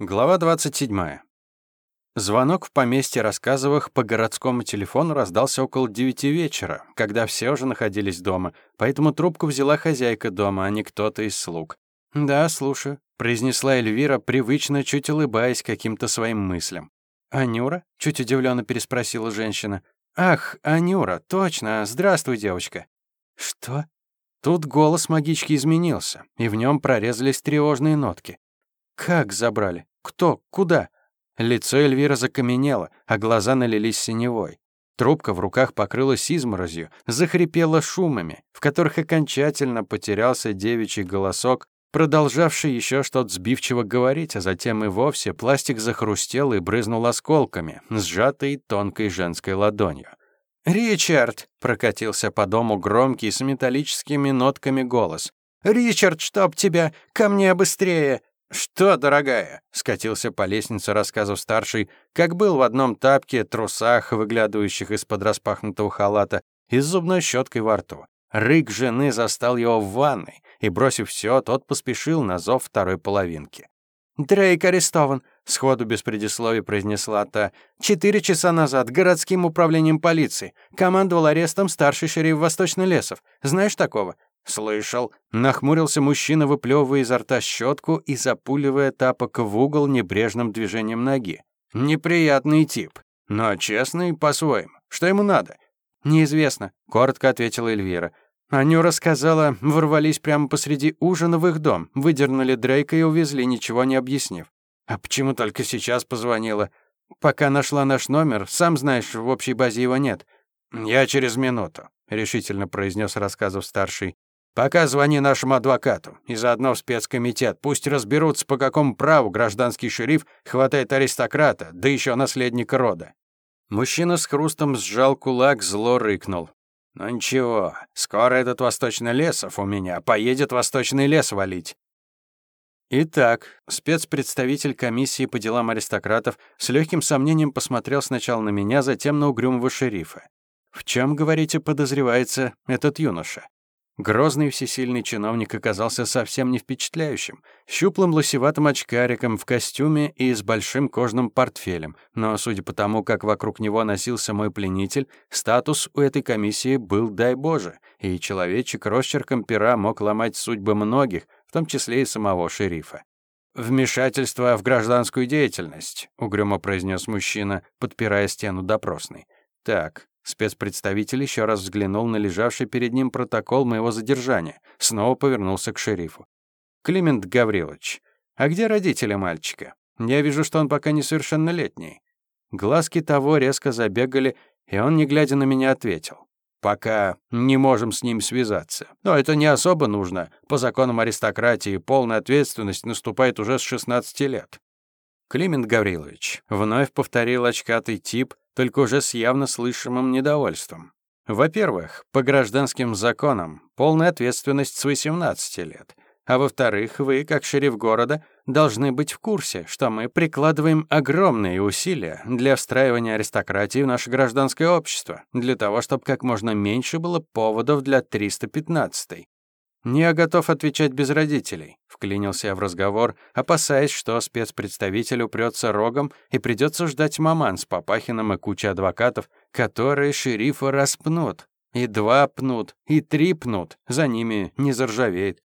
Глава 27. Звонок в поместье Рассказовых по городскому телефону раздался около девяти вечера, когда все уже находились дома, поэтому трубку взяла хозяйка дома, а не кто-то из слуг. «Да, слушаю», — произнесла Эльвира, привычно, чуть улыбаясь каким-то своим мыслям. «Анюра?» — чуть удивленно переспросила женщина. «Ах, Анюра, точно. Здравствуй, девочка». «Что?» Тут голос магички изменился, и в нем прорезались тревожные нотки. «Как забрали? Кто? Куда?» Лицо Эльвира закаменело, а глаза налились синевой. Трубка в руках покрылась изморозью, захрипела шумами, в которых окончательно потерялся девичий голосок, продолжавший еще что-то сбивчиво говорить, а затем и вовсе пластик захрустел и брызнул осколками, сжатой тонкой женской ладонью. «Ричард!» — прокатился по дому громкий с металлическими нотками голос. «Ричард, чтоб тебя! Ко мне быстрее!» «Что, дорогая?» — скатился по лестнице рассказов старший, как был в одном тапке, трусах, выглядывающих из-под распахнутого халата, и с зубной щеткой во рту. Рык жены застал его в ванной, и, бросив все, тот поспешил на зов второй половинки. «Дрейк арестован», — сходу без предисловий произнесла та. «Четыре часа назад городским управлением полиции. Командовал арестом старший шериф Восточный Лесов. Знаешь такого? «Слышал». Нахмурился мужчина, выплевывая изо рта щетку и запуливая тапок в угол небрежным движением ноги. «Неприятный тип, но честный по-своему. Что ему надо?» «Неизвестно», — коротко ответила Эльвира. Аню рассказала, ворвались прямо посреди ужина в их дом, выдернули Дрейка и увезли, ничего не объяснив. «А почему только сейчас позвонила?» «Пока нашла наш номер, сам знаешь, в общей базе его нет». «Я через минуту», — решительно произнес рассказов старший. Пока звони нашему адвокату и заодно в спецкомитет. Пусть разберутся, по какому праву гражданский шериф хватает аристократа, да еще наследника рода». Мужчина с хрустом сжал кулак, зло рыкнул. «Ну ничего, скоро этот восточный лесов у меня поедет восточный лес валить». Итак, спецпредставитель комиссии по делам аристократов с легким сомнением посмотрел сначала на меня, затем на угрюмого шерифа. В чем, говорите, подозревается этот юноша? Грозный всесильный чиновник оказался совсем не впечатляющим. Щуплым лосеватым очкариком в костюме и с большим кожным портфелем. Но, судя по тому, как вокруг него носился мой пленитель, статус у этой комиссии был, дай Боже, и человечек росчерком пера мог ломать судьбы многих, в том числе и самого шерифа. «Вмешательство в гражданскую деятельность», — угрюмо произнес мужчина, подпирая стену допросной. «Так, Спецпредставитель еще раз взглянул на лежавший перед ним протокол моего задержания, снова повернулся к шерифу. «Климент Гаврилович, а где родители мальчика? Я вижу, что он пока несовершеннолетний». Глазки того резко забегали, и он, не глядя на меня, ответил. «Пока не можем с ним связаться. Но это не особо нужно. По законам аристократии полная ответственность наступает уже с 16 лет». Климент Гаврилович вновь повторил очкатый тип, только уже с явно слышимым недовольством. Во-первых, по гражданским законам полная ответственность с 18 лет. А во-вторых, вы, как шериф города, должны быть в курсе, что мы прикладываем огромные усилия для встраивания аристократии в наше гражданское общество, для того, чтобы как можно меньше было поводов для 315-й. «Не готов отвечать без родителей», — вклинился я в разговор, опасаясь, что спецпредставитель упрется рогом и придется ждать маман с Папахиным и куча адвокатов, которые шерифа распнут. И два пнут, и три пнут, за ними не заржавеет.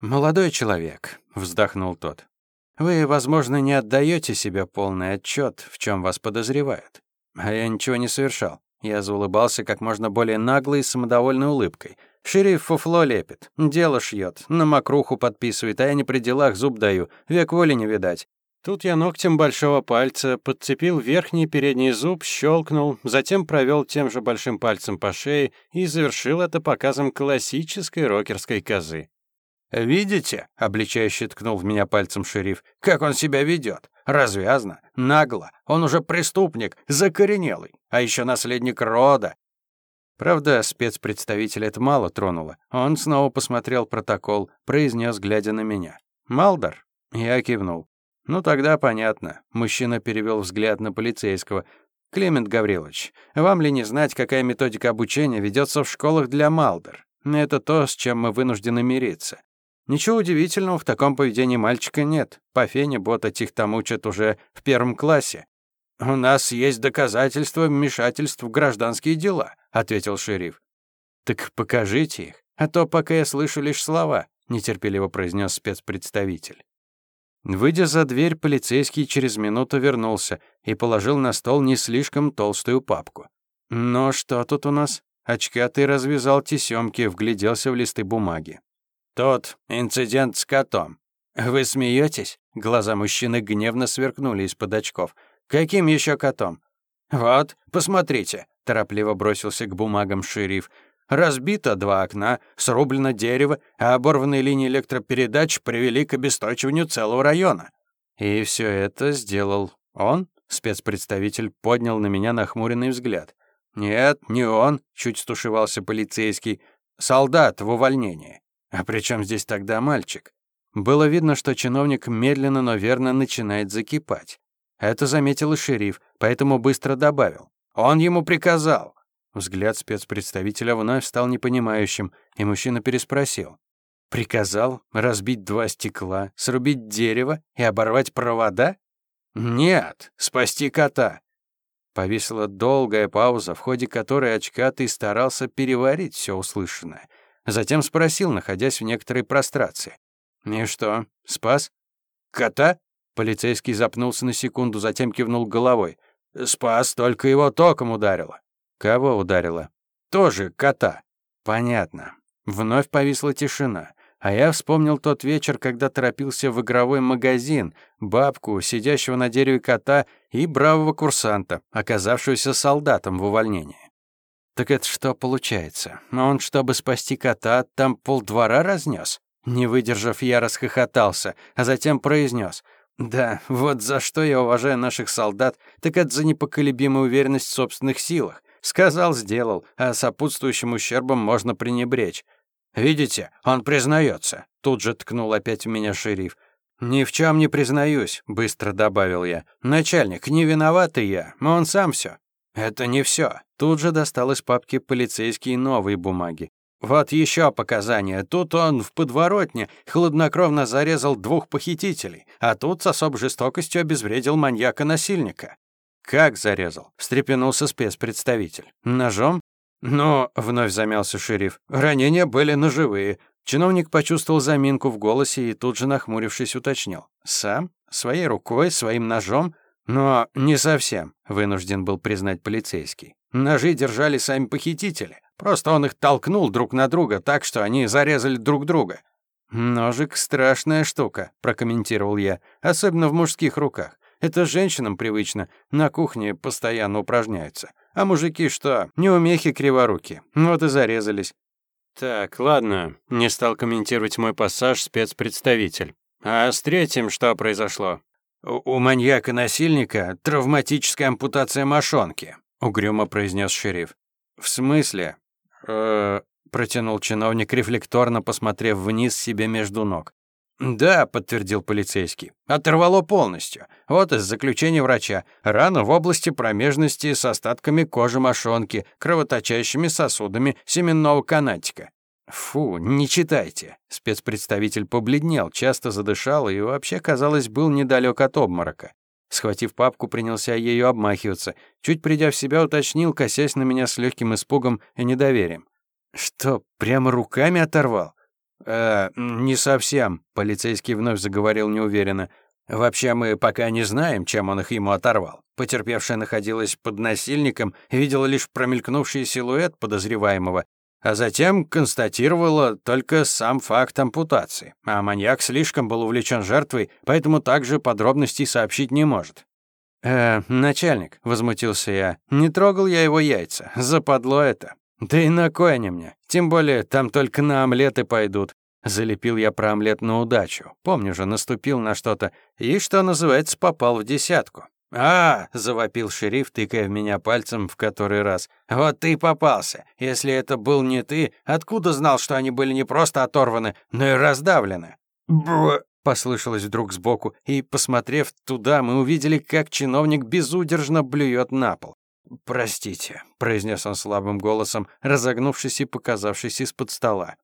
«Молодой человек», — вздохнул тот, — «вы, возможно, не отдаете себе полный отчет, в чем вас подозревают. А я ничего не совершал. Я заулыбался как можно более наглой и самодовольной улыбкой. Шериф фуфло лепит, дело шьет, на мокруху подписывает, а я не при делах зуб даю, век воли не видать. Тут я ногтем большого пальца подцепил верхний передний зуб, щелкнул, затем провел тем же большим пальцем по шее и завершил это показом классической рокерской козы. «Видите?» — обличающе ткнул в меня пальцем шериф. «Как он себя ведет? Развязно, нагло. Он уже преступник, закоренелый, а еще наследник рода. Правда, спецпредставитель это мало тронуло. Он снова посмотрел протокол, произнес, глядя на меня. «Малдор?» Я кивнул. «Ну, тогда понятно». Мужчина перевел взгляд на полицейского. «Климент Гаврилович, вам ли не знать, какая методика обучения ведется в школах для Малдор? Это то, с чем мы вынуждены мириться. Ничего удивительного в таком поведении мальчика нет. По фене бота Тихтам учат уже в первом классе. «У нас есть доказательства вмешательств в гражданские дела», — ответил шериф. «Так покажите их, а то пока я слышу лишь слова», — нетерпеливо произнес спецпредставитель. Выйдя за дверь, полицейский через минуту вернулся и положил на стол не слишком толстую папку. «Ну что тут у нас?» Очкатый развязал тесёмки, вгляделся в листы бумаги. «Тот инцидент с котом. Вы смеетесь?» Глаза мужчины гневно сверкнули из-под очков. «Каким еще котом?» «Вот, посмотрите», — торопливо бросился к бумагам шериф. «Разбито два окна, срублено дерево, а оборванные линии электропередач привели к обесточиванию целого района». «И все это сделал он?» Спецпредставитель поднял на меня нахмуренный взгляд. «Нет, не он», — чуть стушевался полицейский. «Солдат в увольнении». «А при чем здесь тогда мальчик?» Было видно, что чиновник медленно, но верно начинает закипать. Это заметил и шериф, поэтому быстро добавил. «Он ему приказал!» Взгляд спецпредставителя вновь стал непонимающим, и мужчина переспросил. «Приказал разбить два стекла, срубить дерево и оборвать провода?» «Нет, спасти кота. Повисла долгая пауза, в ходе которой очкатый старался переварить все услышанное. Затем спросил, находясь в некоторой прострации. «И что, спас?» «Кота?» Полицейский запнулся на секунду, затем кивнул головой. «Спас, только его током ударило». «Кого ударило?» «Тоже кота». «Понятно». Вновь повисла тишина. А я вспомнил тот вечер, когда торопился в игровой магазин, бабку, сидящего на дереве кота и бравого курсанта, оказавшегося солдатом в увольнении. Так это что получается? Он, чтобы спасти кота, там полдвора разнес? Не выдержав, я расхохотался, а затем произнес: «Да, вот за что я уважаю наших солдат, так это за непоколебимую уверенность в собственных силах. Сказал, сделал, а сопутствующим ущербом можно пренебречь. «Видите, он признается», — тут же ткнул опять в меня шериф. «Ни в чем не признаюсь», — быстро добавил я. «Начальник, не виноватый я, он сам все. «Это не все. Тут же достал из папки полицейские новые бумаги. «Вот еще показания. Тут он в подворотне хладнокровно зарезал двух похитителей, а тут с особой жестокостью обезвредил маньяка-насильника». «Как зарезал?» — встрепенулся спецпредставитель. «Ножом? Но, вновь замялся шериф, ранения были ножевые. Чиновник почувствовал заминку в голосе и тут же, нахмурившись, уточнил. Сам? Своей рукой? Своим ножом? Но не совсем, вынужден был признать полицейский. Ножи держали сами похитители. Просто он их толкнул друг на друга так, что они зарезали друг друга. «Ножик — страшная штука», — прокомментировал я, особенно в мужских руках. Это женщинам привычно, на кухне постоянно упражняются. А мужики что, неумехи криворуки. Вот и зарезались. Так, ладно, не стал комментировать мой пассаж спецпредставитель. А с третьим что произошло? У, у маньяка-насильника травматическая ампутация мошонки, угрюмо произнес шериф. В смысле? Э, протянул чиновник, рефлекторно посмотрев вниз себе между ног. «Да», — подтвердил полицейский. «Оторвало полностью. Вот из заключения врача. Рана в области промежности с остатками кожи мошонки, кровоточащими сосудами семенного канатика». «Фу, не читайте». Спецпредставитель побледнел, часто задышал и вообще, казалось, был недалек от обморока. Схватив папку, принялся ею обмахиваться. Чуть придя в себя, уточнил, косясь на меня с легким испугом и недоверием. «Что, прямо руками оторвал?» «Э, не совсем», — полицейский вновь заговорил неуверенно. «Вообще мы пока не знаем, чем он их ему оторвал. Потерпевшая находилась под насильником, видела лишь промелькнувший силуэт подозреваемого, а затем констатировала только сам факт ампутации. А маньяк слишком был увлечен жертвой, поэтому также подробностей сообщить не может. «Э, начальник», — возмутился я, — «не трогал я его яйца. Западло это. Да и на кой они мне? Тем более, там только на омлеты пойдут. Залепил я про омлет на удачу. Помню же, наступил на что-то. И, что называется, попал в десятку. «А!» — завопил шериф, тыкая в меня пальцем в который раз. «Вот ты и попался. Если это был не ты, откуда знал, что они были не просто оторваны, но и раздавлены?» «Бр!» — послышалось вдруг сбоку, и, посмотрев туда, мы увидели, как чиновник безудержно блюет на пол. «Простите», — произнес он слабым голосом, разогнувшись и показавшись из-под стола.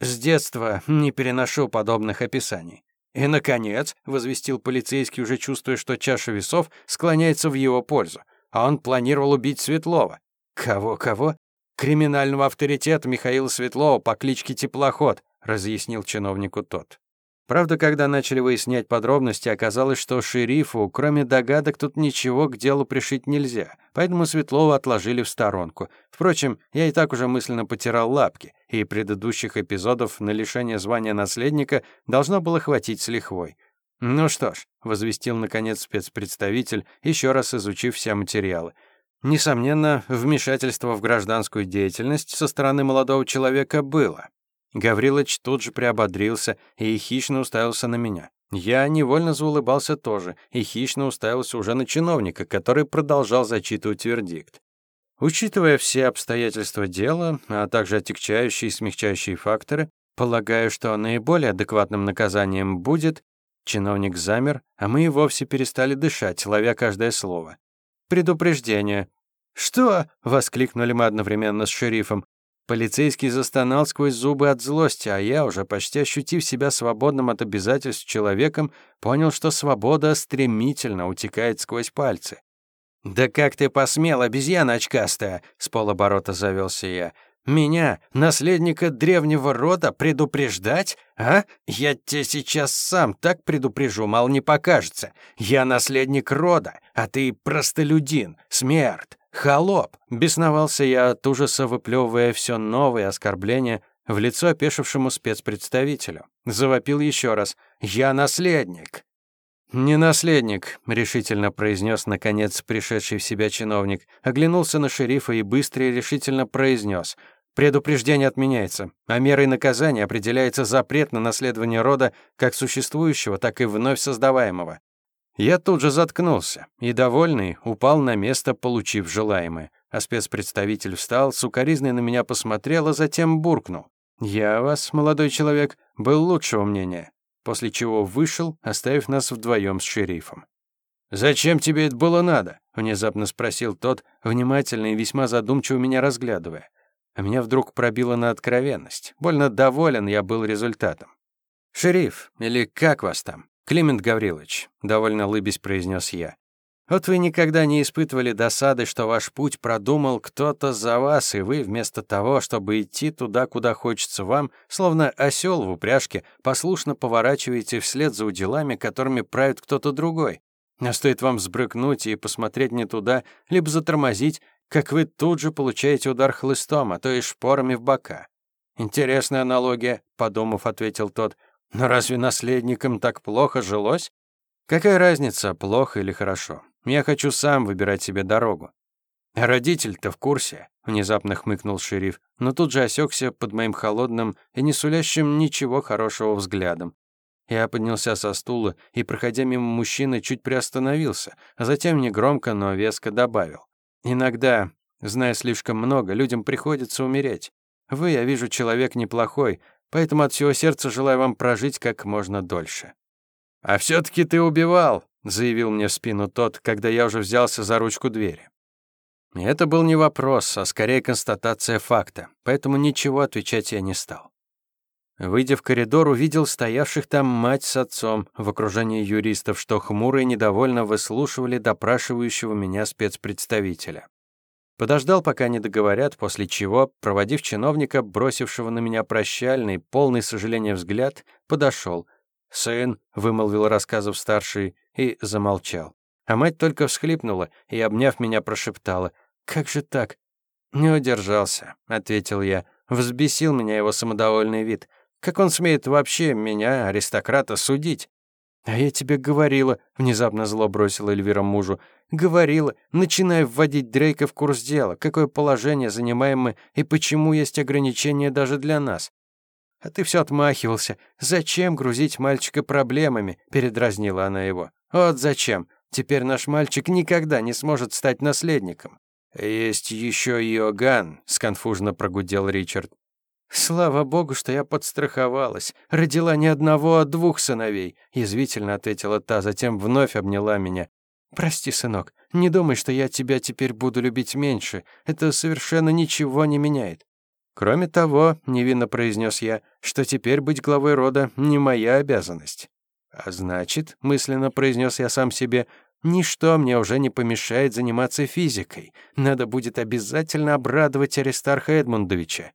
С детства не переношу подобных описаний. И, наконец, возвестил полицейский, уже чувствуя, что чаша весов склоняется в его пользу. А он планировал убить Светлова. Кого-кого? Криминального авторитета Михаила Светлова по кличке Теплоход, разъяснил чиновнику тот. Правда, когда начали выяснять подробности, оказалось, что шерифу, кроме догадок, тут ничего к делу пришить нельзя, поэтому Светлова отложили в сторонку. Впрочем, я и так уже мысленно потирал лапки, и предыдущих эпизодов на лишение звания наследника должно было хватить с лихвой. «Ну что ж», — возвестил, наконец, спецпредставитель, еще раз изучив все материалы. Несомненно, вмешательство в гражданскую деятельность со стороны молодого человека было. Гаврилыч тут же приободрился и хищно уставился на меня. Я невольно заулыбался тоже и хищно уставился уже на чиновника, который продолжал зачитывать вердикт. Учитывая все обстоятельства дела, а также отягчающие и смягчающие факторы, полагаю, что наиболее адекватным наказанием будет... Чиновник замер, а мы и вовсе перестали дышать, ловя каждое слово. «Предупреждение». «Что?» — воскликнули мы одновременно с шерифом. Полицейский застонал сквозь зубы от злости, а я, уже почти ощутив себя свободным от обязательств человеком, понял, что свобода стремительно утекает сквозь пальцы. «Да как ты посмел, обезьяна очкастая!» — с полоборота завелся я. «Меня, наследника древнего рода, предупреждать? А? Я тебя сейчас сам так предупрежу, мало не покажется. Я наследник рода, а ты простолюдин, смерть. «Холоп!» — бесновался я от ужаса, выплевывая все новые оскорбления в лицо опешившему спецпредставителю. Завопил еще раз. «Я наследник!» «Не наследник», — решительно произнес, наконец, пришедший в себя чиновник. Оглянулся на шерифа и быстро и решительно произнес. «Предупреждение отменяется, а мерой наказания определяется запрет на наследование рода как существующего, так и вновь создаваемого. Я тут же заткнулся и, довольный, упал на место, получив желаемое. А спецпредставитель встал, сукоризный на меня посмотрел, а затем буркнул. «Я вас, молодой человек, был лучшего мнения», после чего вышел, оставив нас вдвоем с шерифом. «Зачем тебе это было надо?» — внезапно спросил тот, внимательно и весьма задумчиво меня разглядывая. А меня вдруг пробило на откровенность. Больно доволен я был результатом. «Шериф, или как вас там?» «Климент Гаврилович», — довольно лыбясь произнес я, «вот вы никогда не испытывали досады, что ваш путь продумал кто-то за вас, и вы вместо того, чтобы идти туда, куда хочется вам, словно осел в упряжке, послушно поворачиваете вслед за уделами, которыми правит кто-то другой. А стоит вам сбрыкнуть и посмотреть не туда, либо затормозить, как вы тут же получаете удар хлыстом, а то и шпорами в бока». «Интересная аналогия», — подумав, ответил тот. Но разве наследникам так плохо жилось? Какая разница, плохо или хорошо? Я хочу сам выбирать себе дорогу. Родитель-то в курсе, внезапно хмыкнул шериф, но тут же осекся под моим холодным и не сулящим ничего хорошего взглядом. Я поднялся со стула и, проходя мимо мужчины, чуть приостановился, а затем негромко, но веско добавил. «Иногда, зная слишком много, людям приходится умереть. Вы, я вижу, человек неплохой, Поэтому от всего сердца желаю вам прожить как можно дольше». «А все-таки ты убивал», — заявил мне в спину тот, когда я уже взялся за ручку двери. И это был не вопрос, а скорее констатация факта, поэтому ничего отвечать я не стал. Выйдя в коридор, увидел стоявших там мать с отцом в окружении юристов, что хмуро и недовольно выслушивали допрашивающего меня спецпредставителя. Подождал, пока не договорят, после чего, проводив чиновника, бросившего на меня прощальный, полный сожаления взгляд, подошел. «Сын», — вымолвил рассказов старший, и замолчал. А мать только всхлипнула и, обняв меня, прошептала. «Как же так?» «Не удержался», — ответил я. Взбесил меня его самодовольный вид. «Как он смеет вообще меня, аристократа, судить?» «А я тебе говорила», — внезапно зло бросила Эльвира мужу. «Говорила, начинай вводить Дрейка в курс дела, какое положение занимаем мы и почему есть ограничения даже для нас». «А ты все отмахивался. Зачем грузить мальчика проблемами?» — передразнила она его. «Вот зачем. Теперь наш мальчик никогда не сможет стать наследником». «Есть еще Иоганн», — сконфужно прогудел Ричард. «Слава богу, что я подстраховалась. Родила не одного, а двух сыновей», — язвительно ответила та, затем вновь обняла меня. «Прости, сынок, не думай, что я тебя теперь буду любить меньше. Это совершенно ничего не меняет». Кроме того, невинно произнес я, что теперь быть главой рода не моя обязанность. А значит, мысленно произнес я сам себе, ничто мне уже не помешает заниматься физикой. Надо будет обязательно обрадовать Аристарха Эдмундовича.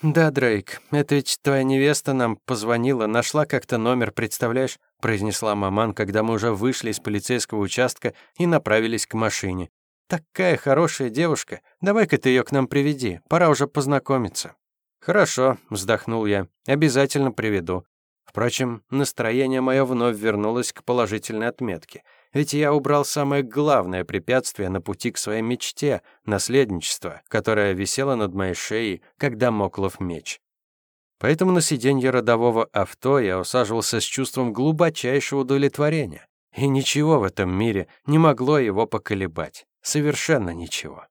«Да, Дрейк, это ведь твоя невеста нам позвонила, нашла как-то номер, представляешь?» произнесла маман, когда мы уже вышли из полицейского участка и направились к машине. «Такая хорошая девушка. Давай-ка ты ее к нам приведи. Пора уже познакомиться». «Хорошо», — вздохнул я. «Обязательно приведу». Впрочем, настроение мое вновь вернулось к положительной отметке. Ведь я убрал самое главное препятствие на пути к своей мечте — наследничество, которое висело над моей шеей, когда моклов меч. Поэтому на сиденье родового авто я усаживался с чувством глубочайшего удовлетворения. И ничего в этом мире не могло его поколебать. Совершенно ничего.